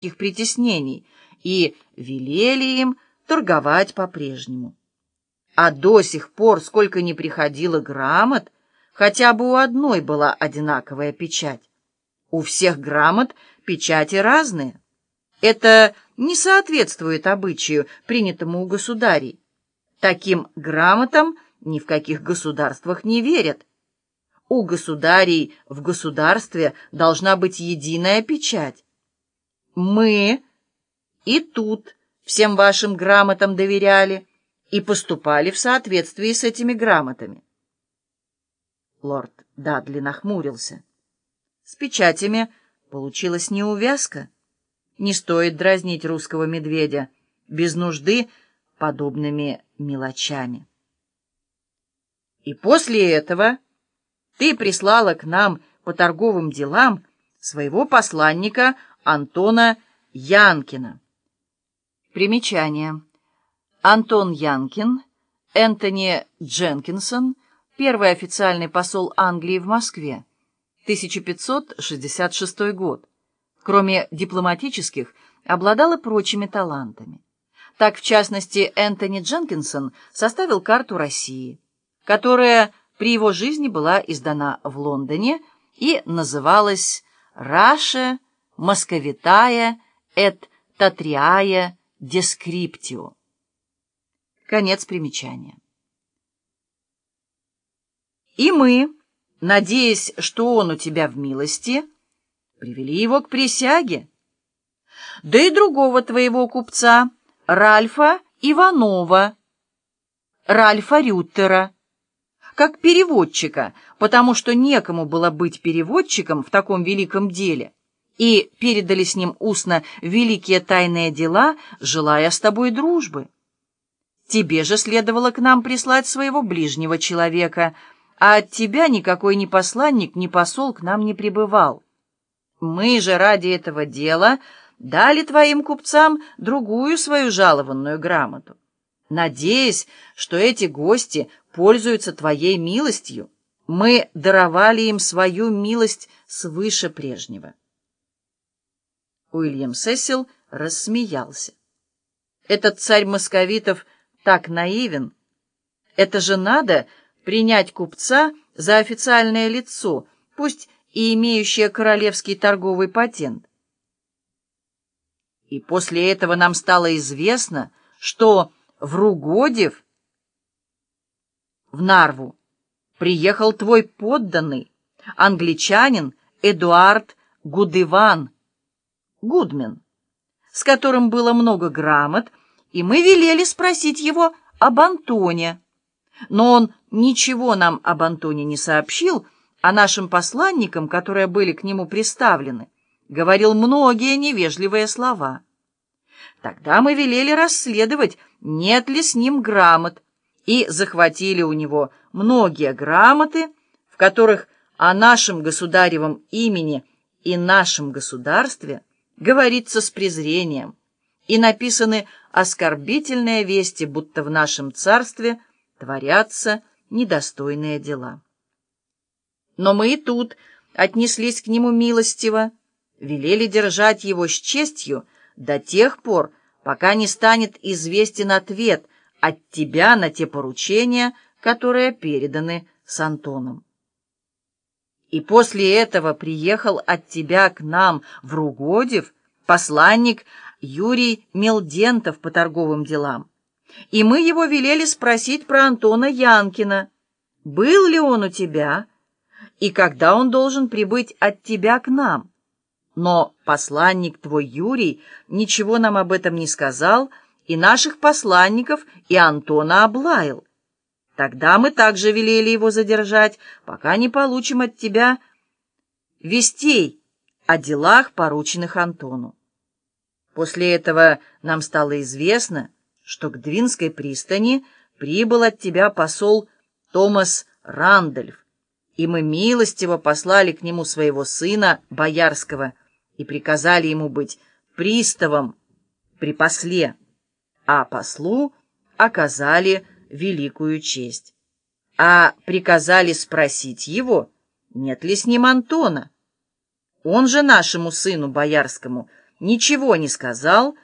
их притеснений и велели им торговать по-прежнему. А до сих пор, сколько ни приходило грамот, хотя бы у одной была одинаковая печать. У всех грамот печати разные. Это не соответствует обычаю, принятому у государей. Таким грамотам ни в каких государствах не верят. У государей в государстве должна быть единая печать. Мы и тут всем вашим грамотам доверяли и поступали в соответствии с этими грамотами. Лорд Дадли нахмурился. С печатями получилась неувязка. Не стоит дразнить русского медведя без нужды подобными мелочами. И после этого ты прислала к нам по торговым делам своего посланника Антона Янкина. Примечание. Антон Янкин, Энтони Дженкинсон, первый официальный посол Англии в Москве, 1566 год. Кроме дипломатических, обладал и прочими талантами. Так, в частности, Энтони Дженкинсон составил карту России, которая при его жизни была издана в Лондоне и называлась «Раша Московитая эт Татриая Дескриптио». Конец примечания. И мы, надеясь, что он у тебя в милости, привели его к присяге. Да и другого твоего купца, Ральфа Иванова, Ральфа Рюттера, как переводчика, потому что некому было быть переводчиком в таком великом деле, и передали с ним устно великие тайные дела, желая с тобой дружбы. Тебе же следовало к нам прислать своего ближнего человека, а от тебя никакой ни посланник, ни посол к нам не прибывал. Мы же ради этого дела дали твоим купцам другую свою жалованную грамоту, надеясь, что эти гости пользуются твоей милостью, мы даровали им свою милость свыше прежнего. Уильям Сесил рассмеялся. Этот царь московитов так наивен. Это же надо принять купца за официальное лицо, пусть и имеющее королевский торговый патент. И после этого нам стало известно, что в Ругодев в Нарву приехал твой подданный, англичанин Эдуард Гудыван, Гудмен, с которым было много грамот, и мы велели спросить его об Антоне. Но он ничего нам об Антоне не сообщил, а нашим посланникам, которые были к нему приставлены, говорил многие невежливые слова. Тогда мы велели расследовать, нет ли с ним грамот, и захватили у него многие грамоты, в которых о нашем государевом имени и нашем государстве говорится с презрением, и написаны оскорбительные вести, будто в нашем царстве творятся недостойные дела. Но мы и тут отнеслись к нему милостиво, велели держать его с честью до тех пор, пока не станет известен ответ от тебя на те поручения, которые переданы с Антоном. И после этого приехал от тебя к нам в Ругодев посланник Юрий Мелдентов по торговым делам. И мы его велели спросить про Антона Янкина. Был ли он у тебя? И когда он должен прибыть от тебя к нам? Но посланник твой Юрий ничего нам об этом не сказал, и наших посланников, и Антона облаял. Тогда мы также велели его задержать, пока не получим от тебя вестей о делах, порученных Антону. После этого нам стало известно, что к Двинской пристани прибыл от тебя посол Томас Рандольф, и мы милостиво послали к нему своего сына Боярского и приказали ему быть приставом при после, а послу оказали великую честь, а приказали спросить его, нет ли с ним Антона. Он же нашему сыну Боярскому ничего не сказал,